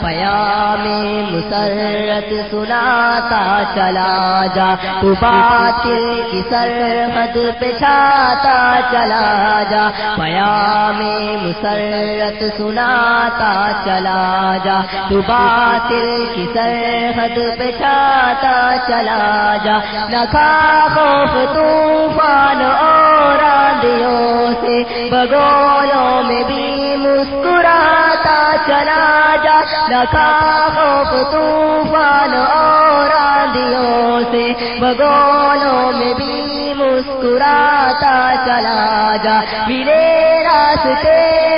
پیام مسرت سناتا چلا جا، تو باطل کی سرحد پچھاتا چلا جا۔ پیام مسرت سناتا چلا جا، تو باطل کی سرحد پچھاتا چلا جا۔ نکھا خوف، طوفان اور آندھیوں سے بگولوں میں بھی مسکراتا چلا جا لکھا خوف طوفان اور آندھیوں سے بگولوں میں بھی مسکراتا چلا جا۔ ملے راستے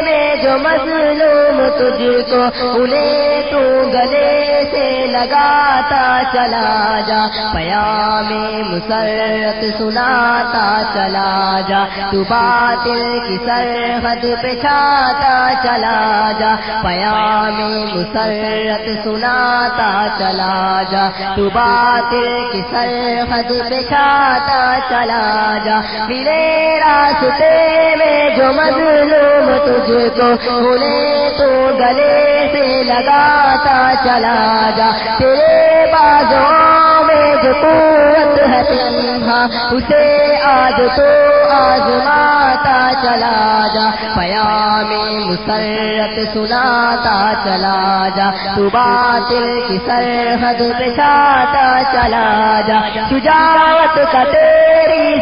جو مظلوم تجھ کو انہیں تو گلے سے لگاتا چلا جا، پیام مسرت سناتا چلا جا، تو باطل کی سرحد پہ چھاتا چلا جا، پیام مسرت سناتا چلا جا، تو باطل کی سرحد پہ چھاتا چلا جا۔ ملے راستے میں جو مظلوم تجھ کو انہیں تو گلے سے لگاتا چلا جا۔ تیرے بازوں میں جو قوت ہے تنہا، اسے آج تو آزماتا چلا جا۔ پیام مسرت سناتا چلا جا۔ تو باطل کی سرحد پچھاتا چلا جا۔ شجاعت کا تیری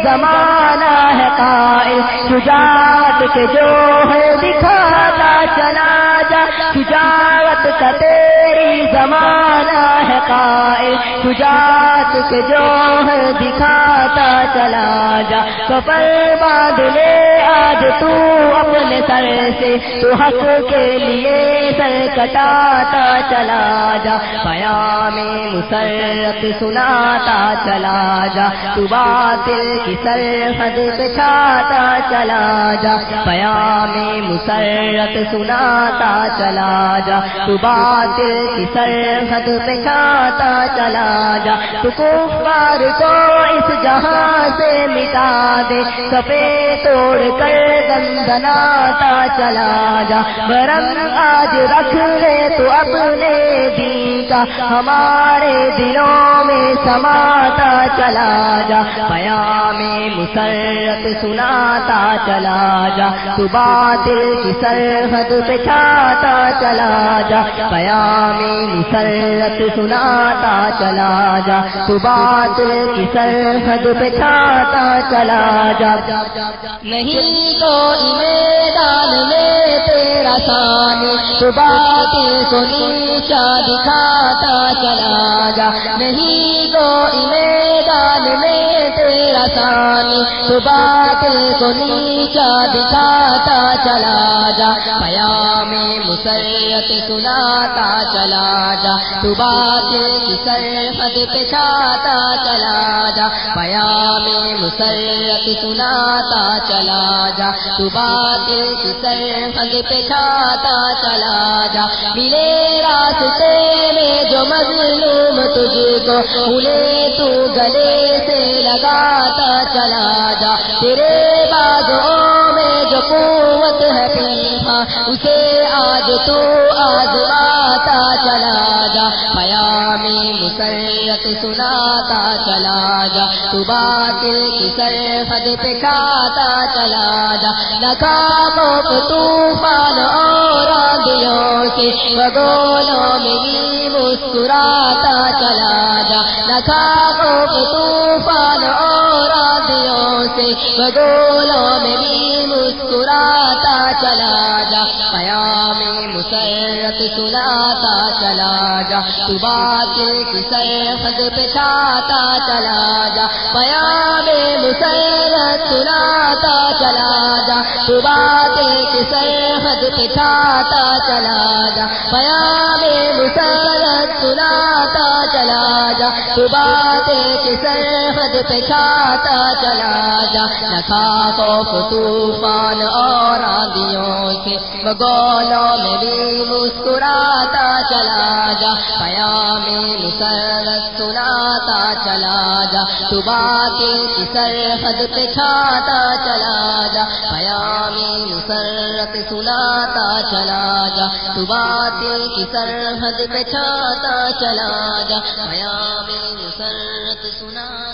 زمانہ ہے قائل۔ شجاعت کے جو ہے دکھاتا چلا جا۔ شجاعت کا تیری زمانہ ہے قائل۔ شجاعت کے جو ہے دکھاتا چلا جا۔ کپل باندھ لے آج تو سے تو حق کے لیے سر کٹاتا چلا جا۔ پیام مسرت سناتا چلا جا۔ تو باطل کی سرحد پچھاتا چلا جا۔ پیام مسرت سناتا چلا جا۔ تو باطل کی سرحد پچھاتا چلا جا۔ تو کفار کو اس جہاں سے مٹا دے۔ سفے توڑ کر گندناتا چلا جا۔ برم آج رکھ لے تو اپنے دین کا۔ ہمارے دلوں میں سماتا چلا جا پیام مسرت سناتا چلا جا، تو باطل کی سرحد پہ چلا جا پیام مسرت سناتا چلا جا، تو باطل کی سرحد پہ چلا جا۔ نہیں تو میدان میں تیرا سانی تو باطل کو نیچا دکھاتا چلا جا۔ نہیں تو میدان میں تیرا سانی تو باطل کو نیچا دکھاتا چلا جا۔ پیام مسرت سناتا چلا جا۔ تو باطل کی سرحد پہ چھاتا چلا جا۔ پیام مسرت سناتا چلا جا۔ تو باطل کی سرحد پہ چھاتا چلا جا۔ ملے راستے میں کو انہیں تو گلے سے لگاتا چلا جا۔ تیرے بازوں میں جو قوت ہے پنہا اسے آج تو آزماتا چلا جا۔ پیام مسرت سناتا چلا جا۔ تو باطل کی سرحد پہ کھاتا چلا جا۔ نکاموں کو طوفان اور رادیوں سے بگولوں میں بھی مسکراتا چلا جا۔ نکھا کو طوفان اور رادیوں سے بگولوں میں بھی جا تو باطل کی سرحد پہ چھاتا چلا جا پیام مسرت سناتا چلا جا تو باطل کی سرحد پہ چھاتا چلا جا۔ سرحد پہ چھاتا چلا جا نکھا خوف طوفان اور آندھیوں سے بگولوں میں بھی مسکراتا چلا جا، پیام مسرت سناتا چلا جا تو باطل کی سرحد پہ چھاتا چلا جا، پیام پیام مسرت سناتا چلا جا تو باطل کی سرحد پہ چھاتا چلا جا، پیام مسرت سناتا